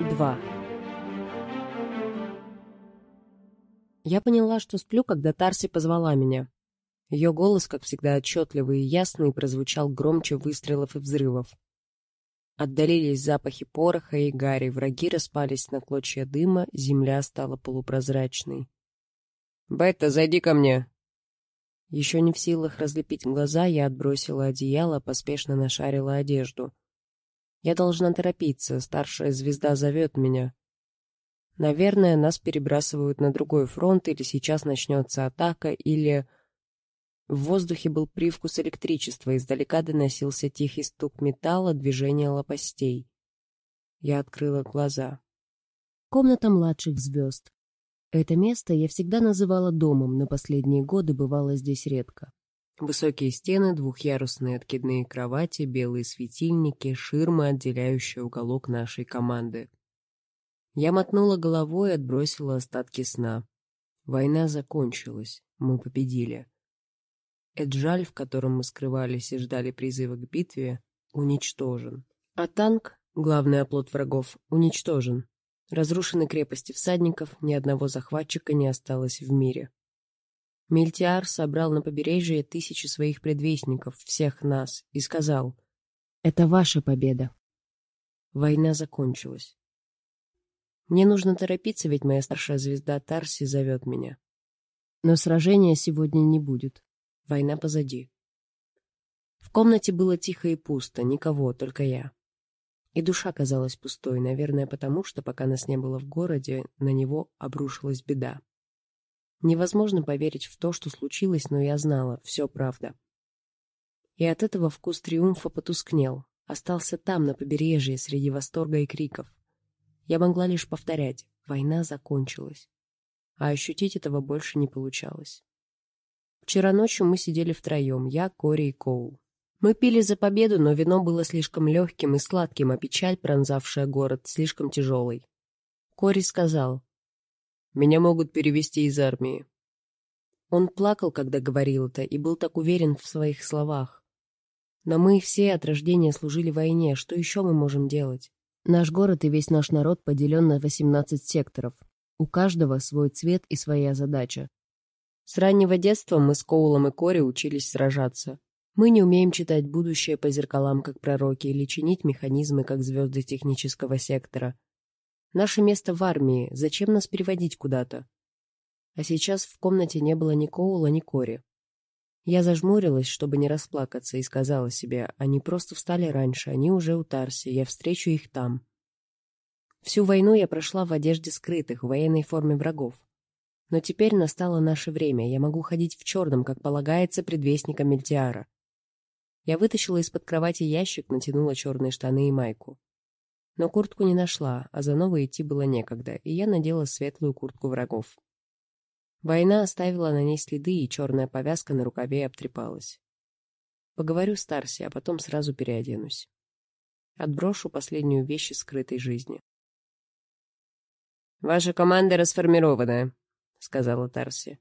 2. Я поняла, что сплю, когда Тарси позвала меня. Ее голос, как всегда отчетливый и ясный, прозвучал громче выстрелов и взрывов. Отдалились запахи пороха и гари, враги распались на клочья дыма, земля стала полупрозрачной. «Бетта, зайди ко мне!» Еще не в силах разлепить глаза, я отбросила одеяло, поспешно нашарила одежду. Я должна торопиться, старшая звезда зовет меня. Наверное, нас перебрасывают на другой фронт, или сейчас начнется атака, или... В воздухе был привкус электричества, издалека доносился тихий стук металла, движение лопастей. Я открыла глаза. Комната младших звезд. Это место я всегда называла домом, но последние годы бывало здесь редко. Высокие стены, двухъярусные откидные кровати, белые светильники, ширмы, отделяющие уголок нашей команды. Я мотнула головой и отбросила остатки сна. Война закончилась, мы победили. Эджаль, в котором мы скрывались и ждали призыва к битве, уничтожен. А танк, главный оплот врагов, уничтожен. Разрушены крепости всадников, ни одного захватчика не осталось в мире. Мильтиар собрал на побережье тысячи своих предвестников, всех нас, и сказал «Это ваша победа». Война закончилась. Мне нужно торопиться, ведь моя старшая звезда Тарси зовет меня. Но сражения сегодня не будет. Война позади. В комнате было тихо и пусто, никого, только я. И душа казалась пустой, наверное, потому что, пока нас не было в городе, на него обрушилась беда. Невозможно поверить в то, что случилось, но я знала, все правда. И от этого вкус триумфа потускнел, остался там, на побережье, среди восторга и криков. Я могла лишь повторять, война закончилась. А ощутить этого больше не получалось. Вчера ночью мы сидели втроем, я, Кори и Коул. Мы пили за победу, но вино было слишком легким и сладким, а печаль, пронзавшая город, слишком тяжелой. Кори сказал, «Меня могут перевести из армии». Он плакал, когда говорил это, и был так уверен в своих словах. Но мы все от рождения служили войне, что еще мы можем делать? Наш город и весь наш народ поделен на 18 секторов. У каждого свой цвет и своя задача. С раннего детства мы с Коулом и Кори учились сражаться. Мы не умеем читать будущее по зеркалам, как пророки, или чинить механизмы, как звезды технического сектора. Наше место в армии, зачем нас переводить куда-то? А сейчас в комнате не было ни Коула, ни Кори. Я зажмурилась, чтобы не расплакаться, и сказала себе, они просто встали раньше, они уже у Тарси, я встречу их там. Всю войну я прошла в одежде скрытых, в военной форме врагов. Но теперь настало наше время, я могу ходить в черном, как полагается предвестникам Мельтиара. Я вытащила из-под кровати ящик, натянула черные штаны и майку. Но куртку не нашла, а за новой идти было некогда, и я надела светлую куртку врагов. Война оставила на ней следы, и черная повязка на рукаве обтрепалась. Поговорю с Тарси, а потом сразу переоденусь. Отброшу последнюю вещь из скрытой жизни. «Ваша команда расформирована», сказала Тарси.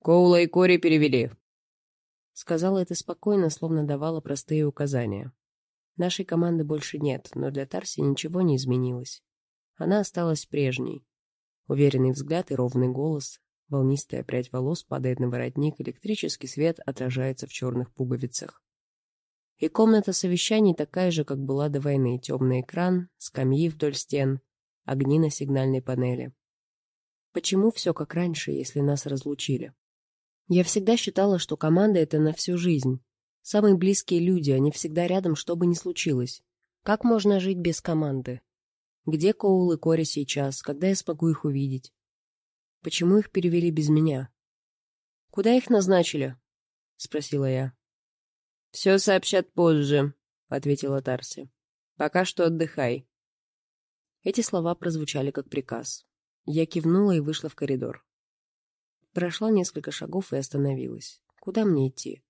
Коула и Кори перевели. Сказала это спокойно, словно давала простые указания. Нашей команды больше нет, но для Тарси ничего не изменилось. Она осталась прежней. Уверенный взгляд и ровный голос, волнистая прядь волос падает на воротник, электрический свет отражается в черных пуговицах. И комната совещаний такая же, как была до войны. Темный экран, скамьи вдоль стен, огни на сигнальной панели. Почему все как раньше, если нас разлучили? Я всегда считала, что команда — это на всю жизнь. Самые близкие люди, они всегда рядом, что бы ни случилось. Как можно жить без команды? Где Коул и Кори сейчас? Когда я смогу их увидеть? Почему их перевели без меня? Куда их назначили? — спросила я. — Все сообщат позже, — ответила Тарси. — Пока что отдыхай. Эти слова прозвучали как приказ. Я кивнула и вышла в коридор. Прошла несколько шагов и остановилась. Куда мне идти?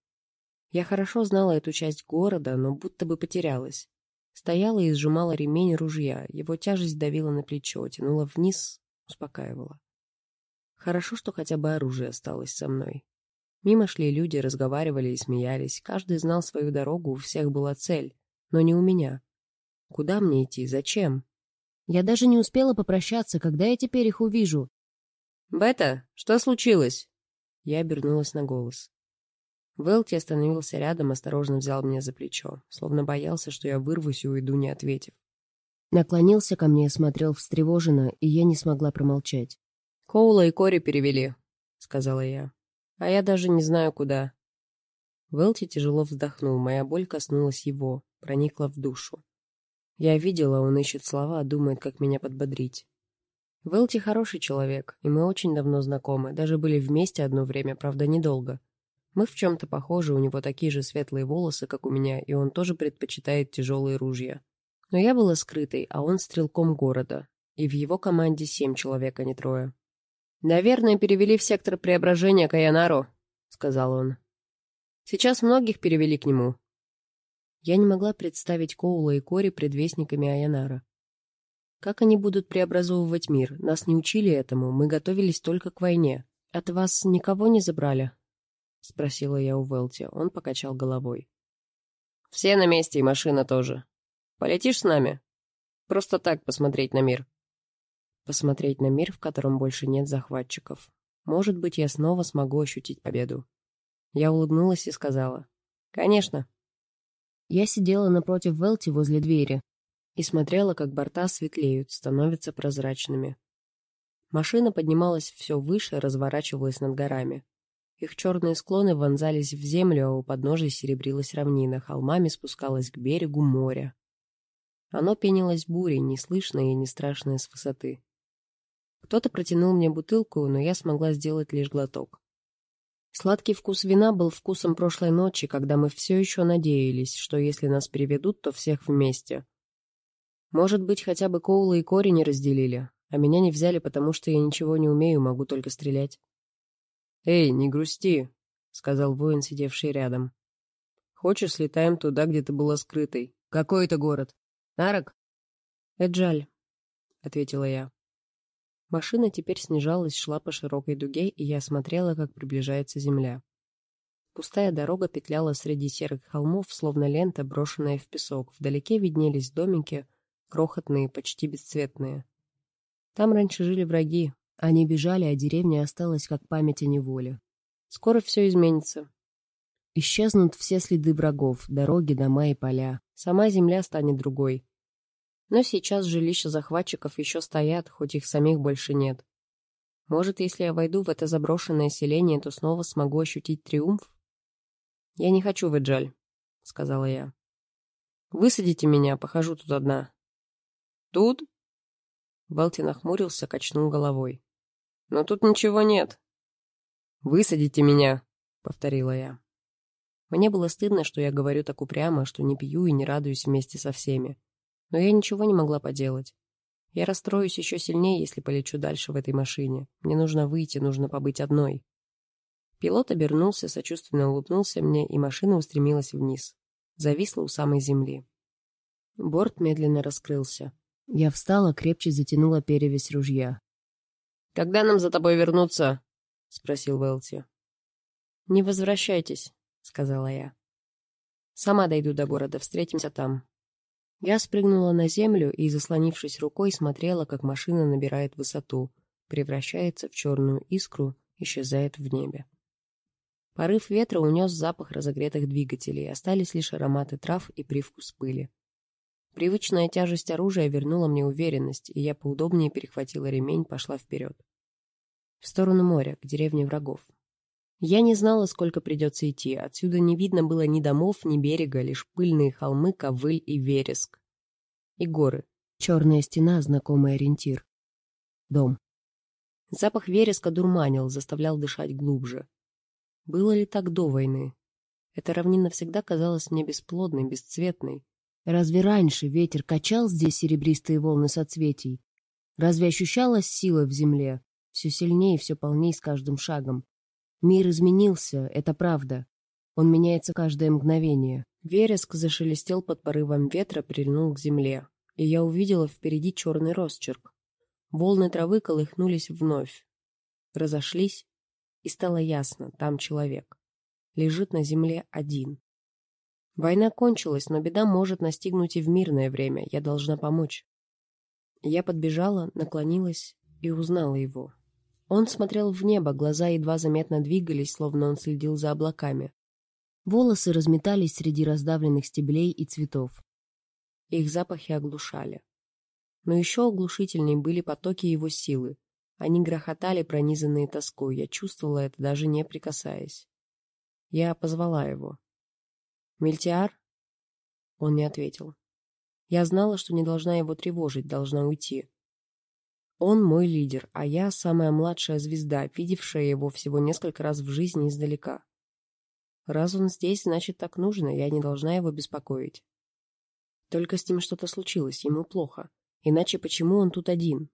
Я хорошо знала эту часть города, но будто бы потерялась. Стояла и сжимала ремень ружья, его тяжесть давила на плечо, тянула вниз, успокаивала. Хорошо, что хотя бы оружие осталось со мной. Мимо шли люди, разговаривали и смеялись, каждый знал свою дорогу, у всех была цель, но не у меня. Куда мне идти, зачем? Я даже не успела попрощаться, когда я теперь их увижу. «Бета, что случилось?» Я обернулась на голос. Велти остановился рядом, осторожно взял меня за плечо, словно боялся, что я вырвусь и уйду, не ответив. Наклонился ко мне, смотрел встревоженно, и я не смогла промолчать. «Коула и Кори перевели», — сказала я. «А я даже не знаю, куда». Велти тяжело вздохнул, моя боль коснулась его, проникла в душу. Я видела, он ищет слова, думает, как меня подбодрить. Велти хороший человек, и мы очень давно знакомы, даже были вместе одно время, правда, недолго. Мы в чем-то похожи, у него такие же светлые волосы, как у меня, и он тоже предпочитает тяжелые ружья. Но я была скрытой, а он стрелком города, и в его команде семь человек, а не трое. «Наверное, перевели в сектор преображения Каянару», — сказал он. «Сейчас многих перевели к нему». Я не могла представить Коула и Кори предвестниками Аянара. Как они будут преобразовывать мир? Нас не учили этому, мы готовились только к войне. От вас никого не забрали? — спросила я у Велти. Он покачал головой. «Все на месте, и машина тоже. Полетишь с нами? Просто так посмотреть на мир». Посмотреть на мир, в котором больше нет захватчиков. Может быть, я снова смогу ощутить победу. Я улыбнулась и сказала. «Конечно». Я сидела напротив Велти возле двери и смотрела, как борта светлеют, становятся прозрачными. Машина поднималась все выше, разворачивалась над горами. Их черные склоны вонзались в землю, а у подножия серебрилась равнина, холмами спускалась к берегу моря. Оно пенилось бурей, неслышное и не страшное с высоты. Кто-то протянул мне бутылку, но я смогла сделать лишь глоток. Сладкий вкус вина был вкусом прошлой ночи, когда мы все еще надеялись, что если нас переведут, то всех вместе. Может быть, хотя бы Коула и Кори не разделили, а меня не взяли, потому что я ничего не умею, могу только стрелять. «Эй, не грусти», — сказал воин, сидевший рядом. «Хочешь, слетаем туда, где ты была скрытой? Какой это город? Нарок?» «Эджаль», — ответила я. Машина теперь снижалась, шла по широкой дуге, и я смотрела, как приближается земля. Пустая дорога петляла среди серых холмов, словно лента, брошенная в песок. Вдалеке виднелись домики, крохотные, почти бесцветные. Там раньше жили враги, они бежали, а деревня осталась как память о неволе. Скоро все изменится. Исчезнут все следы врагов, дороги, дома и поля. Сама земля станет другой. Но сейчас жилища захватчиков еще стоят, хоть их самих больше нет. Может, если я войду в это заброшенное селение, то снова смогу ощутить триумф? «Я не хочу в Эджаль», — сказала я. «Высадите меня, похожу тут одна». «Тут?» Балти нахмурился, качнул головой. Но тут ничего нет. «Высадите меня», — повторила я. Мне было стыдно, что я говорю так упрямо, что не пью и не радуюсь вместе со всеми. Но я ничего не могла поделать. Я расстроюсь еще сильнее, если полечу дальше в этой машине. Мне нужно выйти, нужно побыть одной. Пилот обернулся, сочувственно улыбнулся мне, и машина устремилась вниз. Зависла у самой земли. Борт медленно раскрылся. Я встала, крепче затянула перевязь ружья. «Когда нам за тобой вернуться?» — спросил Велти. «Не возвращайтесь», — сказала я. «Сама дойду до города, встретимся там». Я спрыгнула на землю и, заслонившись рукой, смотрела, как машина набирает высоту, превращается в черную искру, исчезает в небе. Порыв ветра унес запах разогретых двигателей, остались лишь ароматы трав и привкус пыли. Привычная тяжесть оружия вернула мне уверенность, и я поудобнее перехватила ремень, пошла вперед. В сторону моря, к деревне врагов. Я не знала, сколько придется идти. Отсюда не видно было ни домов, ни берега, лишь пыльные холмы, ковыль и вереск. И горы. Черная стена, знакомый ориентир. Дом. Запах вереска дурманил, заставлял дышать глубже. Было ли так до войны? Эта равнина всегда казалась мне бесплодной, бесцветной. Разве раньше ветер качал здесь серебристые волны соцветий? Разве ощущалась сила в земле? Все сильнее и все полнее с каждым шагом. Мир изменился, это правда. Он меняется каждое мгновение. Вереск зашелестел под порывом ветра, прильнул к земле. И я увидела впереди черный росчерк. Волны травы колыхнулись вновь. Разошлись, и стало ясно, там человек. Лежит на земле один. Война кончилась, но беда может настигнуть и в мирное время. Я должна помочь. Я подбежала, наклонилась и узнала его. Он смотрел в небо, глаза едва заметно двигались, словно он следил за облаками. Волосы разметались среди раздавленных стеблей и цветов. Их запахи оглушали. Но еще оглушительнее были потоки его силы. Они грохотали, пронизанные тоской. Я чувствовала это, даже не прикасаясь. Я позвала его. «Мельтиар?» Он не ответил. Я знала, что не должна его тревожить, должна уйти. Он мой лидер, а я самая младшая звезда, видевшая его всего несколько раз в жизни издалека. Раз он здесь, значит, так нужно, я не должна его беспокоить. Только с ним что-то случилось, ему плохо. Иначе почему он тут один?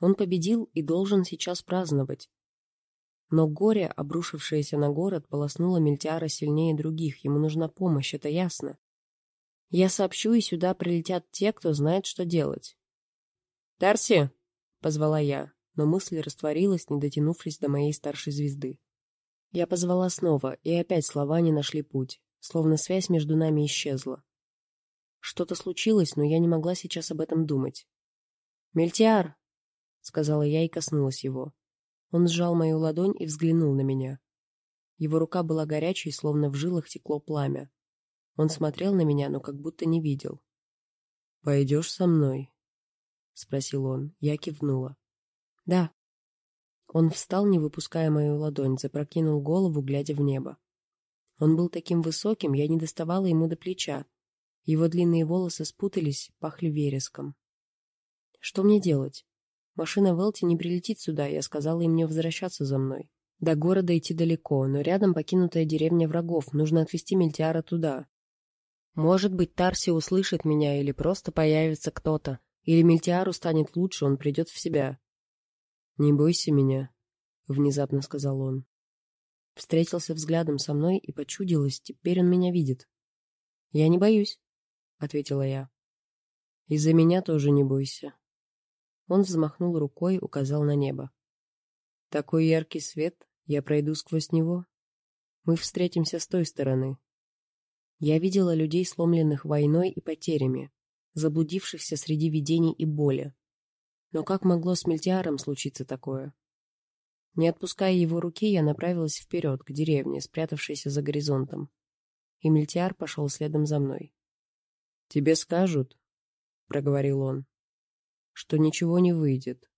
Он победил и должен сейчас праздновать. Но горе, обрушившееся на город, полоснуло Мельтиара сильнее других. Ему нужна помощь, это ясно. Я сообщу, и сюда прилетят те, кто знает, что делать. «Дарси!» — позвала я, но мысль растворилась, не дотянувшись до моей старшей звезды. Я позвала снова, и опять слова не нашли путь, словно связь между нами исчезла. Что-то случилось, но я не могла сейчас об этом думать. «Мельтиар!» — сказала я и коснулась его. Он сжал мою ладонь и взглянул на меня. Его рука была горячей, словно в жилах текло пламя. Он смотрел на меня, но как будто не видел. «Пойдешь со мной?» — спросил он. Я кивнула. «Да». Он встал, не выпуская мою ладонь, запрокинул голову, глядя в небо. Он был таким высоким, я не доставала ему до плеча. Его длинные волосы спутались, пахли вереском. «Что мне делать?» Машина Велти не прилетит сюда, я сказала им не возвращаться за мной. До города идти далеко, но рядом покинутая деревня врагов, нужно отвезти Мельтиара туда. Может быть, Тарси услышит меня, или просто появится кто-то, или Мельтиару станет лучше, он придет в себя. «Не бойся меня», — внезапно сказал он. Встретился взглядом со мной и почудилось, теперь он меня видит. «Я не боюсь», — ответила я. «Из-за меня тоже не бойся», он взмахнул рукой, указал на небо. «Такой яркий свет, я пройду сквозь него. Мы встретимся с той стороны». Я видела людей, сломленных войной и потерями, заблудившихся среди видений и боли. Но как могло с Мельтиаром случиться такое? Не отпуская его руки, я направилась вперед, к деревне, спрятавшейся за горизонтом. И Мельтиар пошел следом за мной. «Тебе скажут», — проговорил он что ничего не выйдет.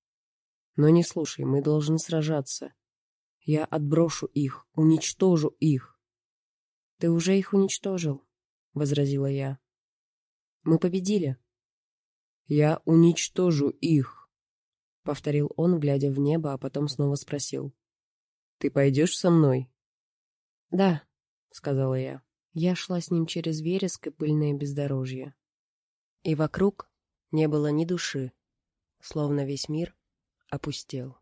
Но не слушай, мы должны сражаться. Я отброшу их, уничтожу их. Ты уже их уничтожил, — возразила я. Мы победили. Я уничтожу их, — повторил он, глядя в небо, а потом снова спросил. Ты пойдешь со мной? Да, — сказала я. Я шла с ним через вереск и пыльное бездорожье. И вокруг не было ни души словно весь мир опустел.